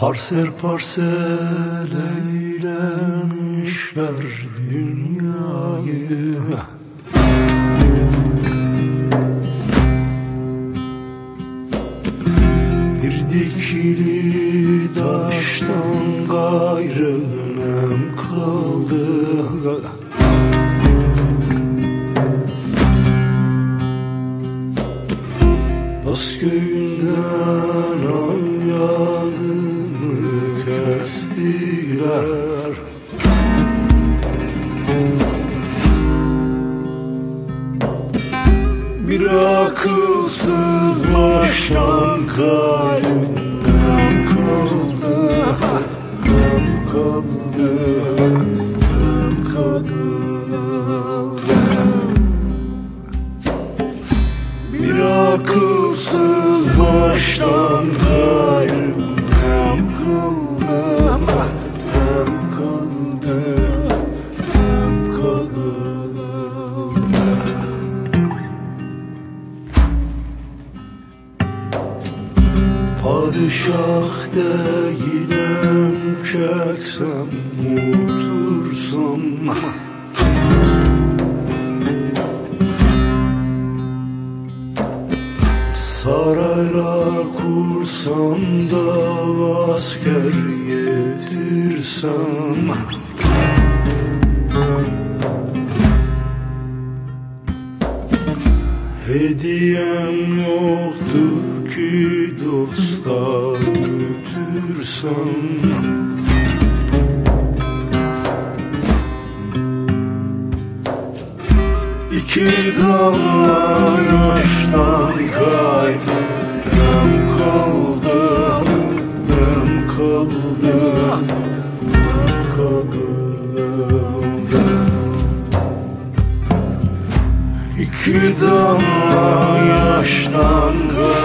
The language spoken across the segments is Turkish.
Parsel parsel eylemişler dünyayı. Bir dikili taştan gayrı nem kaldı kestiler Bir akılsız baştan kalbimden kaldı. Hem kaldı Hem kaldı. Bir akılsız baştan kalbimden Padişah değilim çeksem otursam Saraylar kursam da asker getirsem Hediyem yoktur dosta götürsem İki damla yaştan kaybım Hem kaldı, hem kaldı, hem kaldı İki damla yaştan gayrı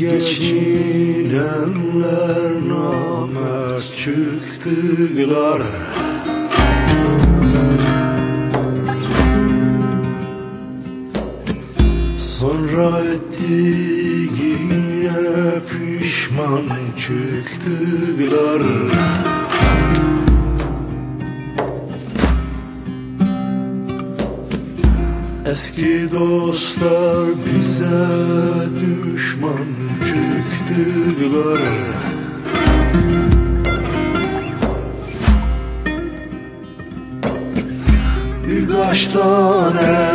geçinenler namert çıktılar. Sonra ettiğine pişman çıktılar Eski dostlar bize düşman çıktılar. Birkaç tane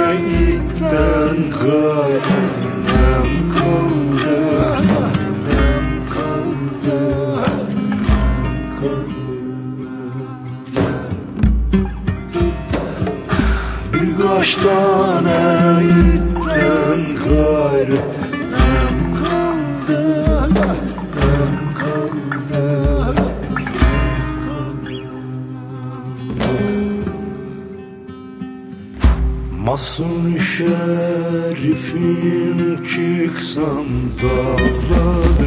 Birkaç tane itten gayrı Hem kaldı hem kaldı. Masum şerifim çıksam dağlara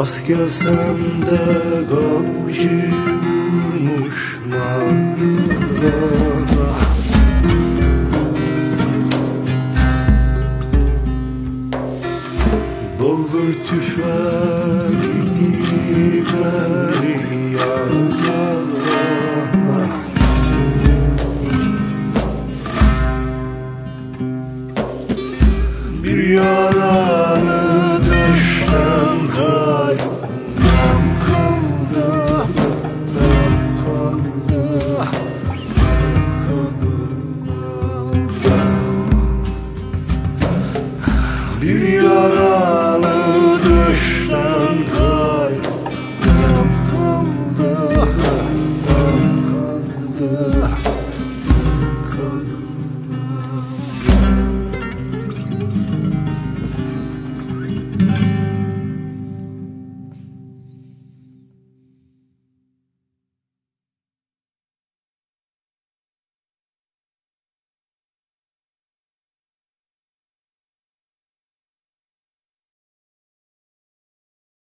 Rast gelsem de Bir yaralı